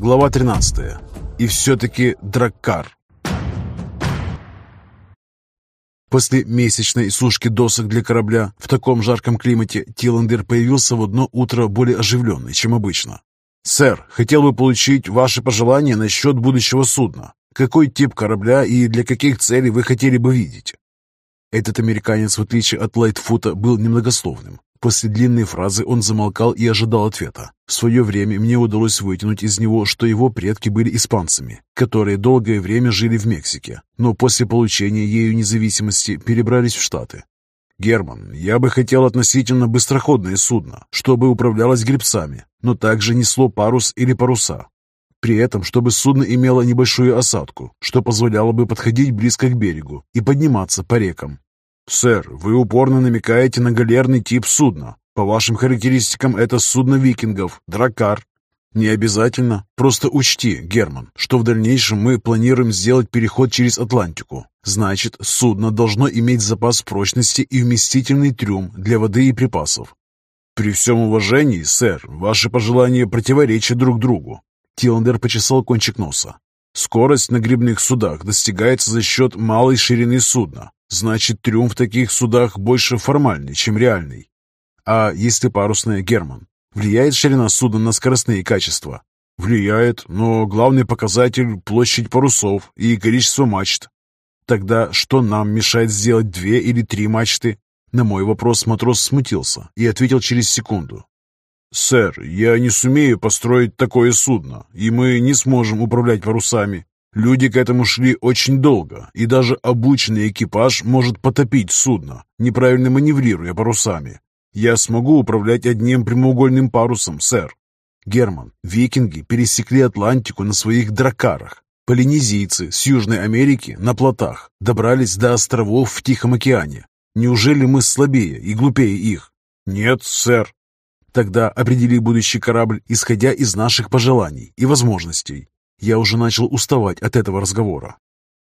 Глава 13. И все-таки Драккар. После месячной сушки досок для корабля в таком жарком климате Тиландер появился в одно утро более оживленный, чем обычно. «Сэр, хотел бы получить ваши пожелания насчет будущего судна. Какой тип корабля и для каких целей вы хотели бы видеть?» Этот американец, в отличие от Лайтфута, был немногословным. После длинной фразы он замолкал и ожидал ответа. В свое время мне удалось вытянуть из него, что его предки были испанцами, которые долгое время жили в Мексике, но после получения ею независимости перебрались в Штаты. «Герман, я бы хотел относительно быстроходное судно, чтобы управлялось гребцами, но также несло парус или паруса. При этом, чтобы судно имело небольшую осадку, что позволяло бы подходить близко к берегу и подниматься по рекам, «Сэр, вы упорно намекаете на галерный тип судна. По вашим характеристикам, это судно викингов, дракар». «Не обязательно. Просто учти, Герман, что в дальнейшем мы планируем сделать переход через Атлантику. Значит, судно должно иметь запас прочности и вместительный трюм для воды и припасов. При всем уважении, сэр, ваши пожелания противоречат друг другу. Тиландер почесал кончик носа. Скорость на грибных судах достигается за счет малой ширины судна, Значит, трюм в таких судах больше формальный, чем реальный. А если парусная, Герман, влияет ширина судна на скоростные качества? Влияет, но главный показатель – площадь парусов и количество мачт. Тогда что нам мешает сделать две или три мачты? На мой вопрос матрос смутился и ответил через секунду. «Сэр, я не сумею построить такое судно, и мы не сможем управлять парусами. Люди к этому шли очень долго, и даже обученный экипаж может потопить судно, неправильно маневрируя парусами. Я смогу управлять одним прямоугольным парусом, сэр. Герман, викинги пересекли Атлантику на своих дракарах. Полинезийцы с Южной Америки на плотах добрались до островов в Тихом океане. Неужели мы слабее и глупее их? Нет, сэр. Тогда определи будущий корабль, исходя из наших пожеланий и возможностей. Я уже начал уставать от этого разговора.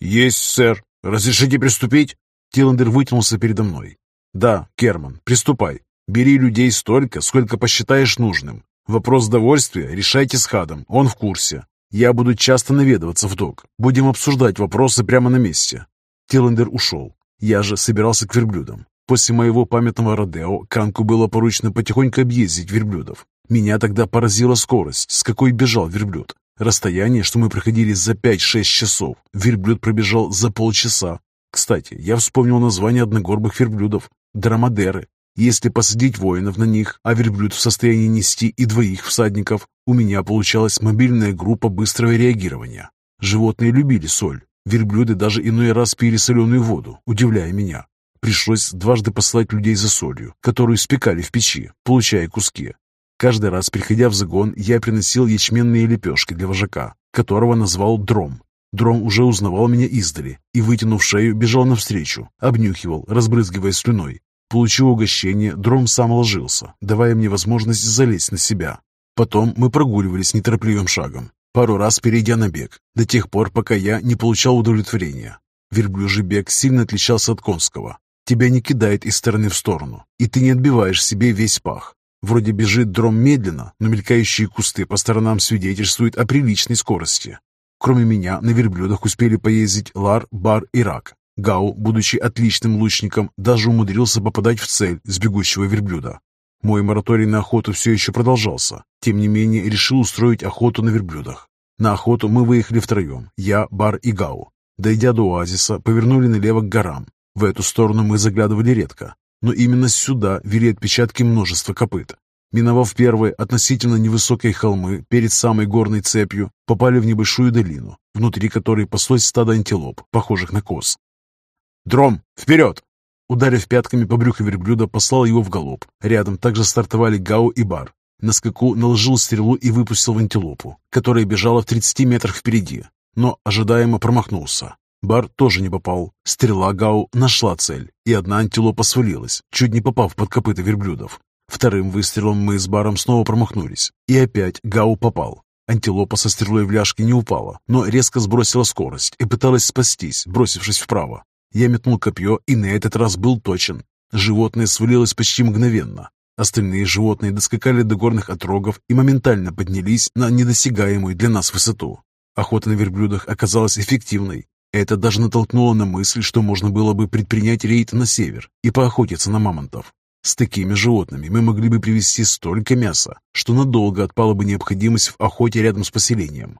«Есть, сэр. Разрешите приступить?» Тиландер вытянулся передо мной. «Да, Керман, приступай. Бери людей столько, сколько посчитаешь нужным. Вопрос довольствия решайте с Хадом, он в курсе. Я буду часто наведываться в док. Будем обсуждать вопросы прямо на месте». Тиландер ушел. Я же собирался к верблюдам. После моего памятного Родео Канку было поручено потихоньку объездить верблюдов. Меня тогда поразила скорость, с какой бежал верблюд. Расстояние, что мы проходили за 5-6 часов, верблюд пробежал за полчаса. Кстати, я вспомнил название одногорбых верблюдов – драмадеры. Если посадить воинов на них, а верблюд в состоянии нести и двоих всадников, у меня получалась мобильная группа быстрого реагирования. Животные любили соль. Верблюды даже иной раз пили соленую воду, удивляя меня. Пришлось дважды послать людей за солью, которую спекали в печи, получая куски. Каждый раз, приходя в загон, я приносил ячменные лепешки для вожака, которого назвал Дром. Дром уже узнавал меня издали и, вытянув шею, бежал навстречу, обнюхивал, разбрызгивая слюной. Получив угощение, Дром сам ложился, давая мне возможность залезть на себя. Потом мы прогуливались неторопливым шагом, пару раз перейдя на бег, до тех пор, пока я не получал удовлетворения. Верблюжий бег сильно отличался от конского. Тебя не кидает из стороны в сторону, и ты не отбиваешь себе весь пах. Вроде бежит дром медленно, но мелькающие кусты по сторонам свидетельствуют о приличной скорости. Кроме меня, на верблюдах успели поездить Лар, Бар и Рак. Гау, будучи отличным лучником, даже умудрился попадать в цель с бегущего верблюда. Мой мораторий на охоту все еще продолжался. Тем не менее, решил устроить охоту на верблюдах. На охоту мы выехали втроем, я, Бар и Гау. Дойдя до оазиса, повернули налево к горам. В эту сторону мы заглядывали редко но именно сюда вели отпечатки множества копыт. Миновав первые относительно невысокие холмы перед самой горной цепью, попали в небольшую долину, внутри которой паслось стадо антилоп, похожих на коз. «Дром, вперед!» Ударив пятками по брюху верблюда, послал его в галоп. Рядом также стартовали Гао и Бар. На скаку наложил стрелу и выпустил в антилопу, которая бежала в 30 метрах впереди, но ожидаемо промахнулся. Бар тоже не попал. Стрела Гау нашла цель, и одна антилопа свалилась, чуть не попав под копыта верблюдов. Вторым выстрелом мы с Баром снова промахнулись, и опять Гау попал. Антилопа со стрелой в ляжке не упала, но резко сбросила скорость и пыталась спастись, бросившись вправо. Я метнул копье и на этот раз был точен. Животное свалилось почти мгновенно. Остальные животные доскакали до горных отрогов и моментально поднялись на недосягаемую для нас высоту. Охота на верблюдах оказалась эффективной. Это даже натолкнуло на мысль, что можно было бы предпринять рейд на север и поохотиться на мамонтов. С такими животными мы могли бы привезти столько мяса, что надолго отпала бы необходимость в охоте рядом с поселением.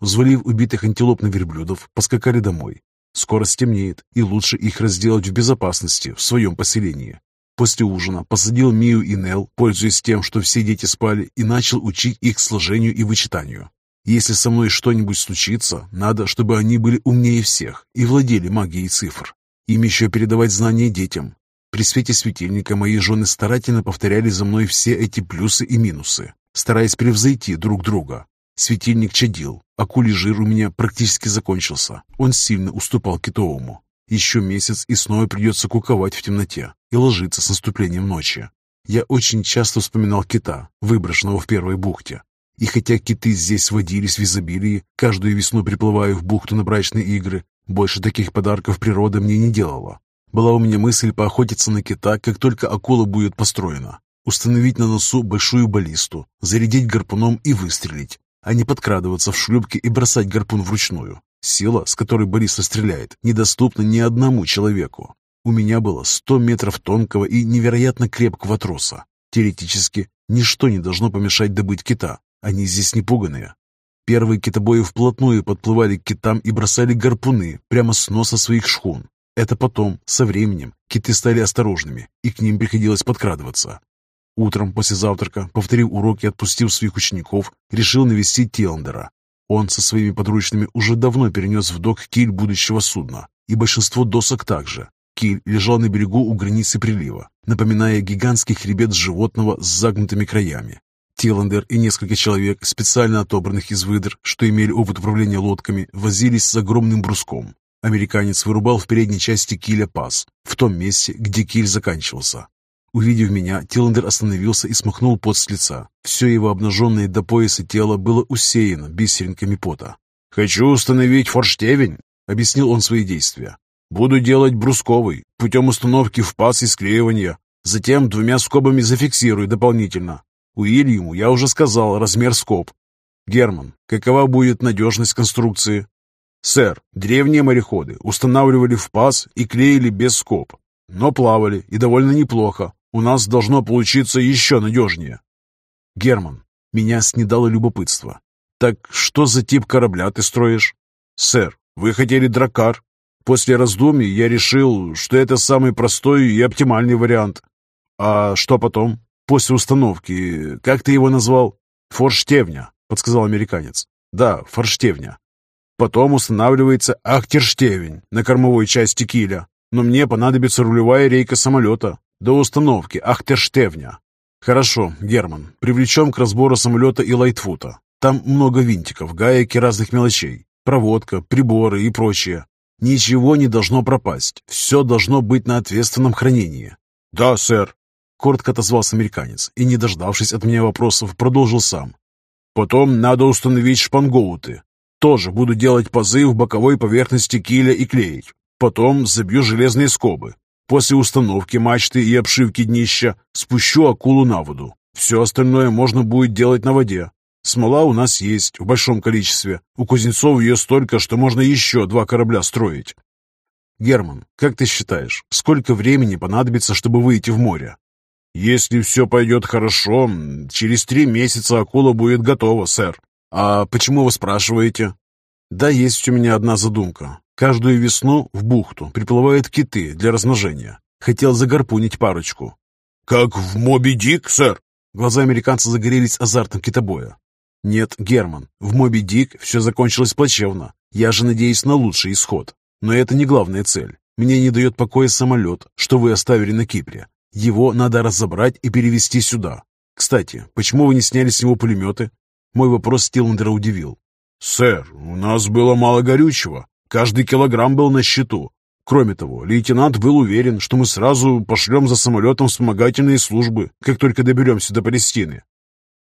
Взвалив убитых антилоп на верблюдов, поскакали домой. Скоро стемнеет, и лучше их разделать в безопасности в своем поселении. После ужина посадил Мию и Нел, пользуясь тем, что все дети спали, и начал учить их сложению и вычитанию. Если со мной что-нибудь случится, надо, чтобы они были умнее всех и владели магией цифр. Им еще передавать знания детям. При свете светильника мои жены старательно повторяли за мной все эти плюсы и минусы, стараясь превзойти друг друга. Светильник чадил, акулий жир у меня практически закончился. Он сильно уступал китовому. Еще месяц и снова придется куковать в темноте и ложиться с наступлением ночи. Я очень часто вспоминал кита, выброшенного в первой бухте. И хотя киты здесь водились в изобилии, каждую весну приплывая в бухту на брачные игры, больше таких подарков природа мне не делала. Была у меня мысль поохотиться на кита, как только акула будет построена. Установить на носу большую баллисту, зарядить гарпуном и выстрелить, а не подкрадываться в шлюпке и бросать гарпун вручную. Сила, с которой баллиста стреляет, недоступна ни одному человеку. У меня было 100 метров тонкого и невероятно крепкого троса. Теоретически, ничто не должно помешать добыть кита. Они здесь не пуганые. Первые китобои вплотную подплывали к китам и бросали гарпуны прямо с носа своих шхун. Это потом, со временем, киты стали осторожными, и к ним приходилось подкрадываться. Утром после завтрака, повторив уроки и отпустив своих учеников, решил навестить Тиландера. Он со своими подручными уже давно перенес в док киль будущего судна, и большинство досок также. Киль лежал на берегу у границы прилива, напоминая гигантский хребет животного с загнутыми краями. Тиландер и несколько человек, специально отобранных из выдр, что имели опыт управления лодками, возились с огромным бруском. Американец вырубал в передней части киля паз, в том месте, где киль заканчивался. Увидев меня, Тиландер остановился и смахнул пот с лица. Все его обнаженное до пояса тело было усеяно бисеринками пота. «Хочу установить форштевень», — объяснил он свои действия. Буду делать брусковый, путем установки в паз и склеивания. Затем двумя скобами зафиксирую дополнительно. Уильяму я уже сказал размер скоб. Герман, какова будет надежность конструкции? Сэр, древние мореходы устанавливали в паз и клеили без скоб, но плавали и довольно неплохо. У нас должно получиться еще надежнее. Герман, меня снедало любопытство. Так что за тип корабля ты строишь? Сэр, вы хотели дракар, После раздумий я решил, что это самый простой и оптимальный вариант. А что потом? После установки, как ты его назвал? Форштевня, подсказал американец. Да, форштевня. Потом устанавливается ахтерштевень на кормовой части киля. Но мне понадобится рулевая рейка самолета до установки ахтерштевня. Хорошо, Герман, привлечем к разбору самолета и лайтфута. Там много винтиков, гаек и разных мелочей. Проводка, приборы и прочее. Ничего не должно пропасть. Все должно быть на ответственном хранении. Да, сэр. Коротко отозвался американец и, не дождавшись от меня вопросов, продолжил сам. Потом надо установить шпангоуты. Тоже буду делать пазы в боковой поверхности киля и клеить. Потом забью железные скобы. После установки мачты и обшивки днища спущу акулу на воду. Все остальное можно будет делать на воде. Смола у нас есть в большом количестве. У кузнецов ее столько, что можно еще два корабля строить. Герман, как ты считаешь, сколько времени понадобится, чтобы выйти в море? Если все пойдет хорошо, через три месяца акула будет готова, сэр. А почему вы спрашиваете? Да, есть у меня одна задумка. Каждую весну в бухту приплывают киты для размножения. Хотел загарпунить парочку. Как в Моби Дик, сэр? Глаза американца загорелись азартом китобоя. «Нет, Герман, в Моби Дик все закончилось плачевно. Я же надеюсь на лучший исход. Но это не главная цель. Мне не дает покоя самолет, что вы оставили на Кипре. Его надо разобрать и перевести сюда. Кстати, почему вы не сняли с него пулеметы?» Мой вопрос Стиландера удивил. «Сэр, у нас было мало горючего. Каждый килограмм был на счету. Кроме того, лейтенант был уверен, что мы сразу пошлем за самолетом вспомогательные службы, как только доберемся до Палестины.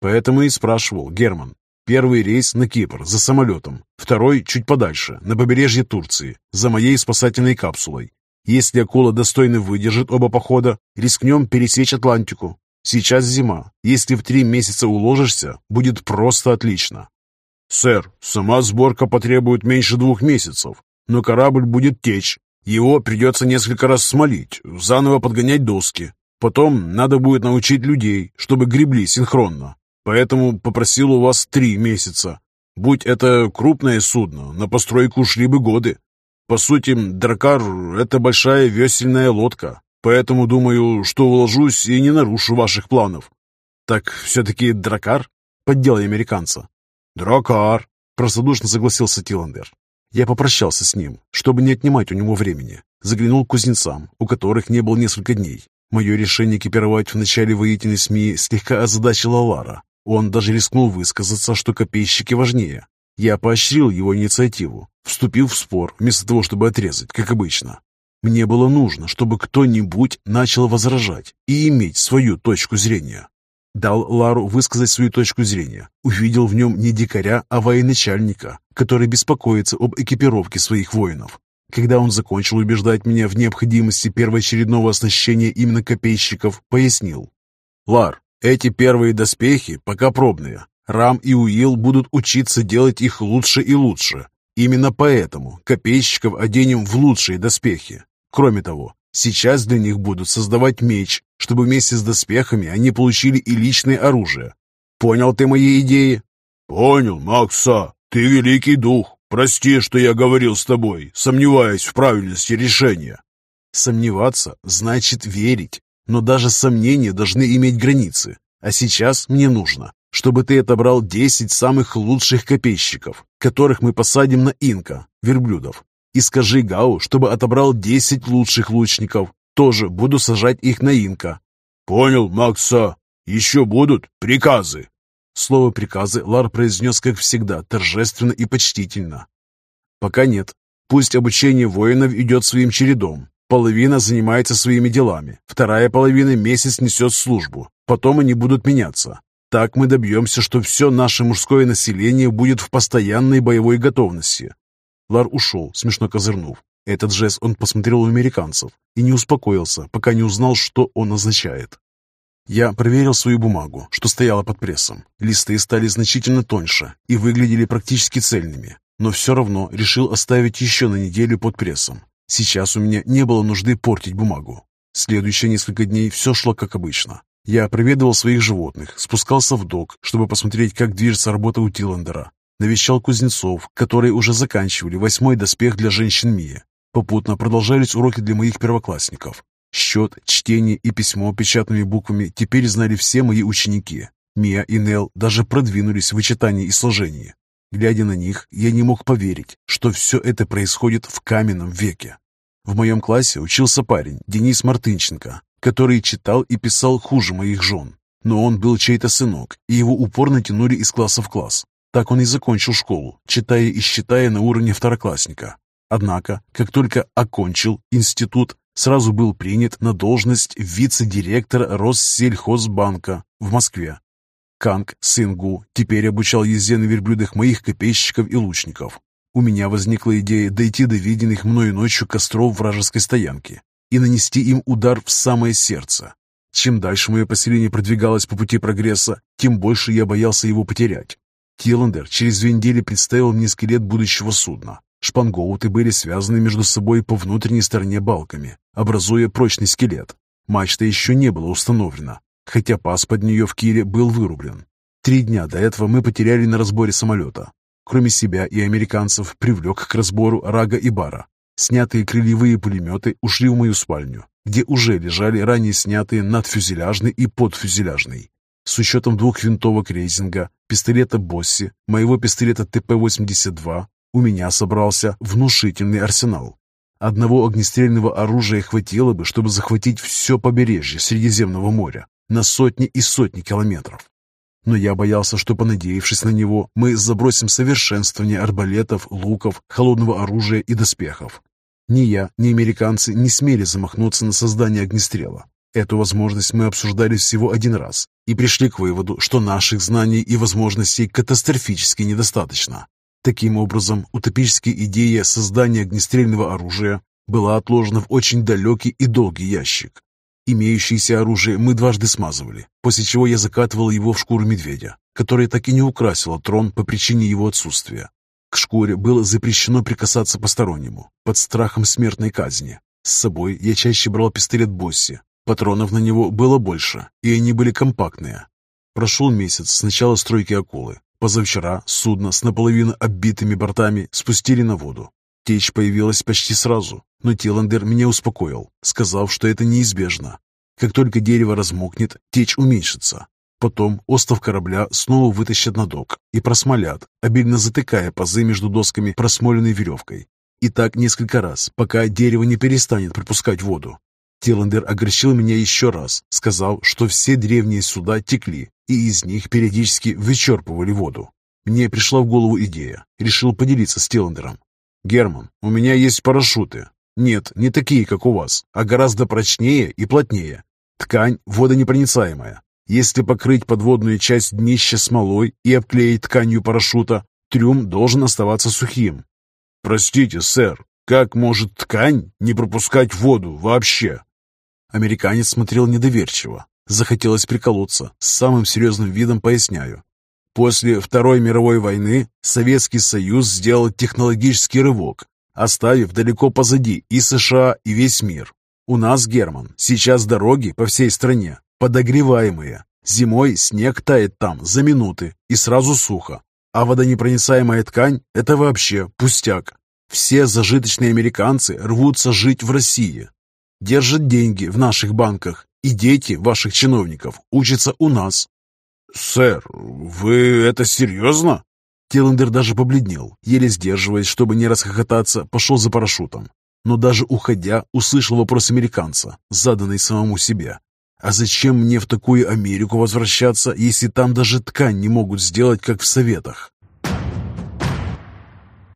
Поэтому и спрашивал Герман. Первый рейс на Кипр за самолетом, второй чуть подальше, на побережье Турции, за моей спасательной капсулой. Если акула достойно выдержит оба похода, рискнем пересечь Атлантику. Сейчас зима. Если в три месяца уложишься, будет просто отлично. Сэр, сама сборка потребует меньше двух месяцев, но корабль будет течь. Его придется несколько раз смолить, заново подгонять доски. Потом надо будет научить людей, чтобы гребли синхронно. Поэтому попросил у вас три месяца. Будь это крупное судно, на постройку шли бы годы. По сути, дракар — это большая весельная лодка, поэтому думаю, что уложусь и не нарушу ваших планов. Так все-таки дракар? Поддел американца. Дракар, простодушно согласился Тиландер. Я попрощался с ним, чтобы не отнимать у него времени. Заглянул к кузнецам, у которых не было несколько дней. Мое решение экипировать в начале воительной СМИ слегка озадачило Лара. Он даже рискнул высказаться, что копейщики важнее. Я поощрил его инициативу, вступил в спор, вместо того, чтобы отрезать, как обычно. Мне было нужно, чтобы кто-нибудь начал возражать и иметь свою точку зрения. Дал Лару высказать свою точку зрения. Увидел в нем не дикаря, а военачальника, который беспокоится об экипировке своих воинов. Когда он закончил убеждать меня в необходимости первоочередного оснащения именно копейщиков, пояснил. «Лар, эти первые доспехи пока пробные. Рам и Уилл будут учиться делать их лучше и лучше. Именно поэтому копейщиков оденем в лучшие доспехи. Кроме того, сейчас для них будут создавать меч, чтобы вместе с доспехами они получили и личное оружие. Понял ты мои идеи? Понял, Макса. Ты великий дух. Прости, что я говорил с тобой, сомневаясь в правильности решения. Сомневаться значит верить. Но даже сомнения должны иметь границы. А сейчас мне нужно, чтобы ты отобрал 10 самых лучших копейщиков, которых мы посадим на инка, верблюдов. И скажи Гау, чтобы отобрал 10 лучших лучников. Тоже буду сажать их на инка. Понял, Макса. Еще будут приказы. Слово «приказы» Лар произнес, как всегда, торжественно и почтительно. «Пока нет. Пусть обучение воинов идет своим чередом. Половина занимается своими делами, вторая половина месяц несет службу, потом они будут меняться. Так мы добьемся, что все наше мужское население будет в постоянной боевой готовности. Лар ушел, смешно козырнув. Этот жест он посмотрел у американцев и не успокоился, пока не узнал, что он означает. Я проверил свою бумагу, что стояла под прессом. Листы стали значительно тоньше и выглядели практически цельными, но все равно решил оставить еще на неделю под прессом. Сейчас у меня не было нужды портить бумагу. Следующие несколько дней все шло как обычно. Я проведывал своих животных, спускался в док, чтобы посмотреть, как движется работа у Тиландера. Навещал кузнецов, которые уже заканчивали восьмой доспех для женщин Мии. Попутно продолжались уроки для моих первоклассников. Счет, чтение и письмо печатными буквами теперь знали все мои ученики. Мия и Нел даже продвинулись в вычитании и сложении. Глядя на них, я не мог поверить, что все это происходит в каменном веке. В моем классе учился парень, Денис Мартынченко, который читал и писал хуже моих жен. Но он был чей-то сынок, и его упорно тянули из класса в класс. Так он и закончил школу, читая и считая на уровне второклассника. Однако, как только окончил институт, сразу был принят на должность вице-директора Россельхозбанка в Москве Канг, сын Гу, теперь обучал езде на верблюдах моих копейщиков и лучников. У меня возникла идея дойти до виденных мною ночью костров вражеской стоянки и нанести им удар в самое сердце. Чем дальше мое поселение продвигалось по пути прогресса, тем больше я боялся его потерять. Тиландер через две недели представил мне скелет будущего судна. Шпангоуты были связаны между собой по внутренней стороне балками, образуя прочный скелет. Мачта еще не была установлена, хотя пас под нее в Кире был вырублен. Три дня до этого мы потеряли на разборе самолета. Кроме себя и американцев привлек к разбору Рага и Бара. Снятые крыльевые пулеметы ушли в мою спальню, где уже лежали ранее снятые надфюзеляжный и подфюзеляжный. С учетом двух винтовок рейзинга, пистолета Босси, моего пистолета ТП-82, у меня собрался внушительный арсенал. Одного огнестрельного оружия хватило бы, чтобы захватить все побережье Средиземного моря на сотни и сотни километров. Но я боялся, что, понадеявшись на него, мы забросим совершенствование арбалетов, луков, холодного оружия и доспехов. Ни я, ни американцы не смели замахнуться на создание огнестрела. Эту возможность мы обсуждали всего один раз и пришли к выводу, что наших знаний и возможностей катастрофически недостаточно. Таким образом, утопическая идея создания огнестрельного оружия была отложена в очень далекий и долгий ящик. Имеющееся оружие мы дважды смазывали, после чего я закатывал его в шкуру медведя, которая так и не украсила трон по причине его отсутствия. К шкуре было запрещено прикасаться постороннему, под страхом смертной казни. С собой я чаще брал пистолет Босси. Патронов на него было больше, и они были компактные. Прошел месяц с начала стройки акулы. Позавчера судно с наполовину оббитыми бортами спустили на воду. Течь появилась почти сразу, но Тиландер меня успокоил, сказав, что это неизбежно. Как только дерево размокнет, течь уменьшится. Потом остов корабля снова вытащат на док и просмолят, обильно затыкая пазы между досками просмоленной веревкой. И так несколько раз, пока дерево не перестанет пропускать воду. Тиландер огорчил меня еще раз, сказав, что все древние суда текли, и из них периодически вычерпывали воду. Мне пришла в голову идея. Решил поделиться с Тиландером. «Герман, у меня есть парашюты. Нет, не такие, как у вас, а гораздо прочнее и плотнее. Ткань водонепроницаемая. Если покрыть подводную часть днища смолой и обклеить тканью парашюта, трюм должен оставаться сухим. Простите, сэр, как может ткань не пропускать воду вообще? Американец смотрел недоверчиво. Захотелось приколоться. С самым серьезным видом поясняю. После Второй мировой войны Советский Союз сделал технологический рывок, оставив далеко позади и США, и весь мир. У нас, Герман, сейчас дороги по всей стране подогреваемые. Зимой снег тает там за минуты и сразу сухо. А водонепроницаемая ткань – это вообще пустяк. Все зажиточные американцы рвутся жить в России. Держат деньги в наших банках, и дети ваших чиновников учатся у нас. «Сэр, вы это серьезно?» Тиллендер даже побледнел, еле сдерживаясь, чтобы не расхохотаться, пошел за парашютом. Но даже уходя, услышал вопрос американца, заданный самому себе. «А зачем мне в такую Америку возвращаться, если там даже ткань не могут сделать, как в Советах?»